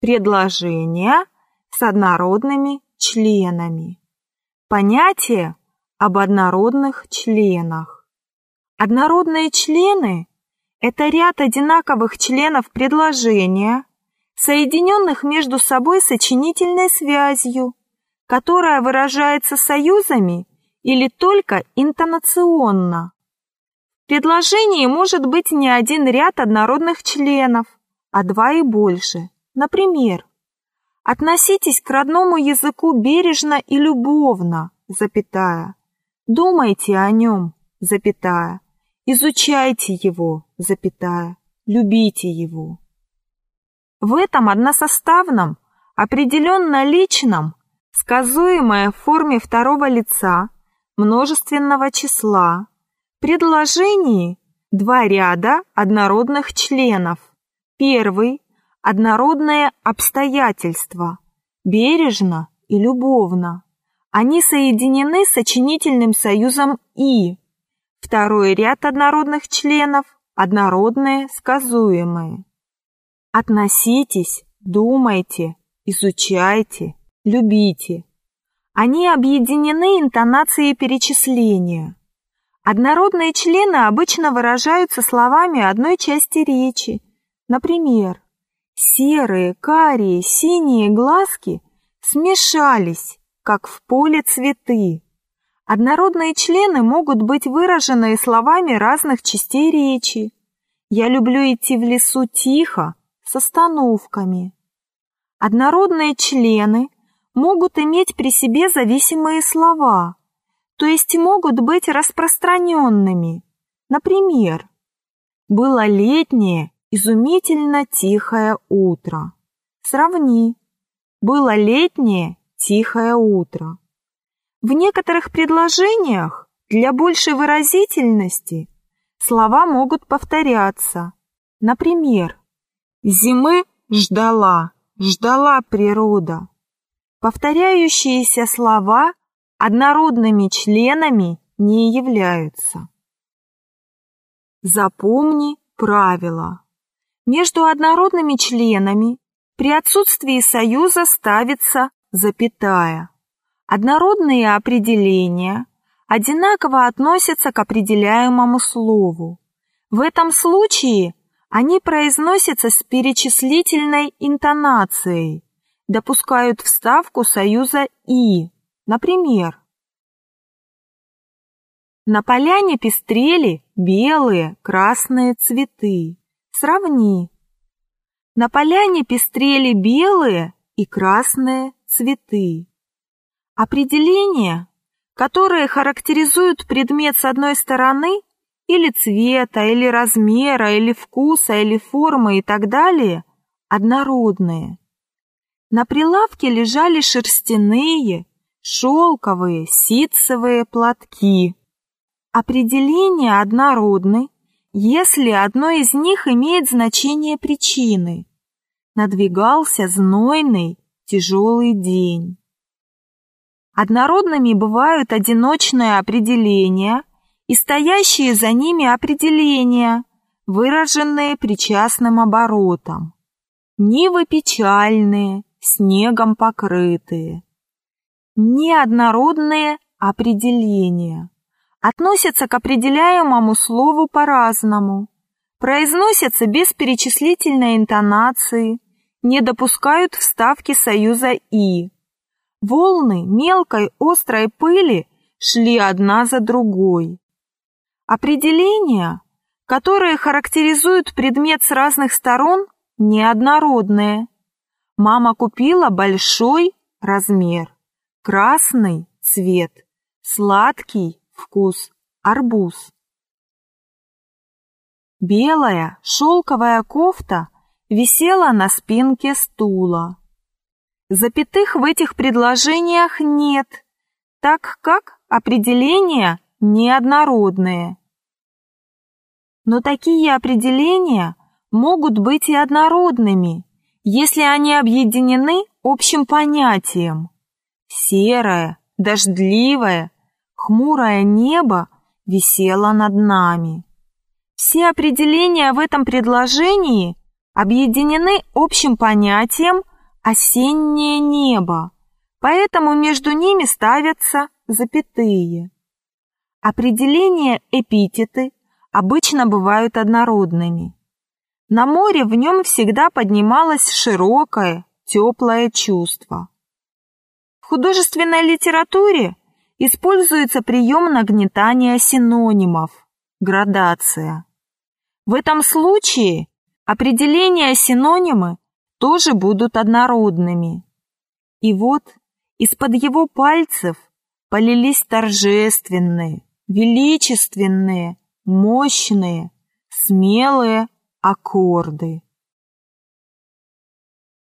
предложения с однородными членами. Понятие об однородных членах. Однородные члены – это ряд одинаковых членов предложения, соединенных между собой сочинительной связью, которая выражается союзами или только интонационно. В предложении может быть не один ряд однородных членов, а два и больше. Например, относитесь к родному языку бережно и любовно, запятая. Думайте о нем, запятая. Изучайте его, запятая. Любите его. В этом односоставном, определенно личном, сказуемое в форме второго лица, множественного числа, предложении два ряда однородных членов. Первый – однородное обстоятельство, бережно и любовно. Они соединены сочинительным союзом «и». Второй ряд однородных членов – однородные сказуемые. Относитесь, думайте, изучайте, любите. Они объединены интонацией перечисления. Однородные члены обычно выражаются словами одной части речи. Например, серые, карие, синие глазки смешались, как в поле цветы. Однородные члены могут быть выражены словами разных частей речи. Я люблю идти в лесу тихо, с остановками. Однородные члены могут иметь при себе зависимые слова, то есть могут быть распространенными. Например, «Было летнее, изумительно тихое утро». Сравни. «Было летнее, тихое утро». В некоторых предложениях для большей выразительности слова могут повторяться. Например, «Зимы ждала, ждала природа». Повторяющиеся слова однородными членами не являются. Запомни правило. Между однородными членами при отсутствии союза ставится запятая. Однородные определения одинаково относятся к определяемому слову. В этом случае они произносятся с перечислительной интонацией, допускают вставку союза «и», Например, на поляне пестрели белые, красные цветы. Сравни. На поляне пестрели белые и красные цветы. Определения, которые характеризуют предмет с одной стороны, или цвета, или размера, или вкуса, или формы и так далее, однородные. На прилавке лежали шерстяные, шелковые, ситцевые платки. Определение однородны, если одно из них имеет значение причины. Надвигался знойный, тяжелый день. Однородными бывают одиночные определения и стоящие за ними определения, выраженные причастным оборотом. Нивы печальные, снегом покрытые неоднородные определения. Относятся к определяемому слову по-разному, произносятся без перечислительной интонации, не допускают вставки союза «и». Волны мелкой острой пыли шли одна за другой. Определения, которые характеризуют предмет с разных сторон, неоднородные. Мама купила большой размер красный цвет, сладкий вкус, арбуз. Белая шелковая кофта висела на спинке стула. Запятых в этих предложениях нет, так как определения неоднородные. Но такие определения могут быть и однородными, если они объединены общим понятием. Серое, дождливое, хмурое небо висело над нами. Все определения в этом предложении объединены общим понятием «осеннее небо», поэтому между ними ставятся запятые. Определения эпитеты обычно бывают однородными. На море в нем всегда поднималось широкое, теплое чувство. В художественной литературе используется прием нагнетания синонимов, градация. В этом случае определения синонимы тоже будут однородными. И вот из-под его пальцев полились торжественные, величественные, мощные, смелые аккорды.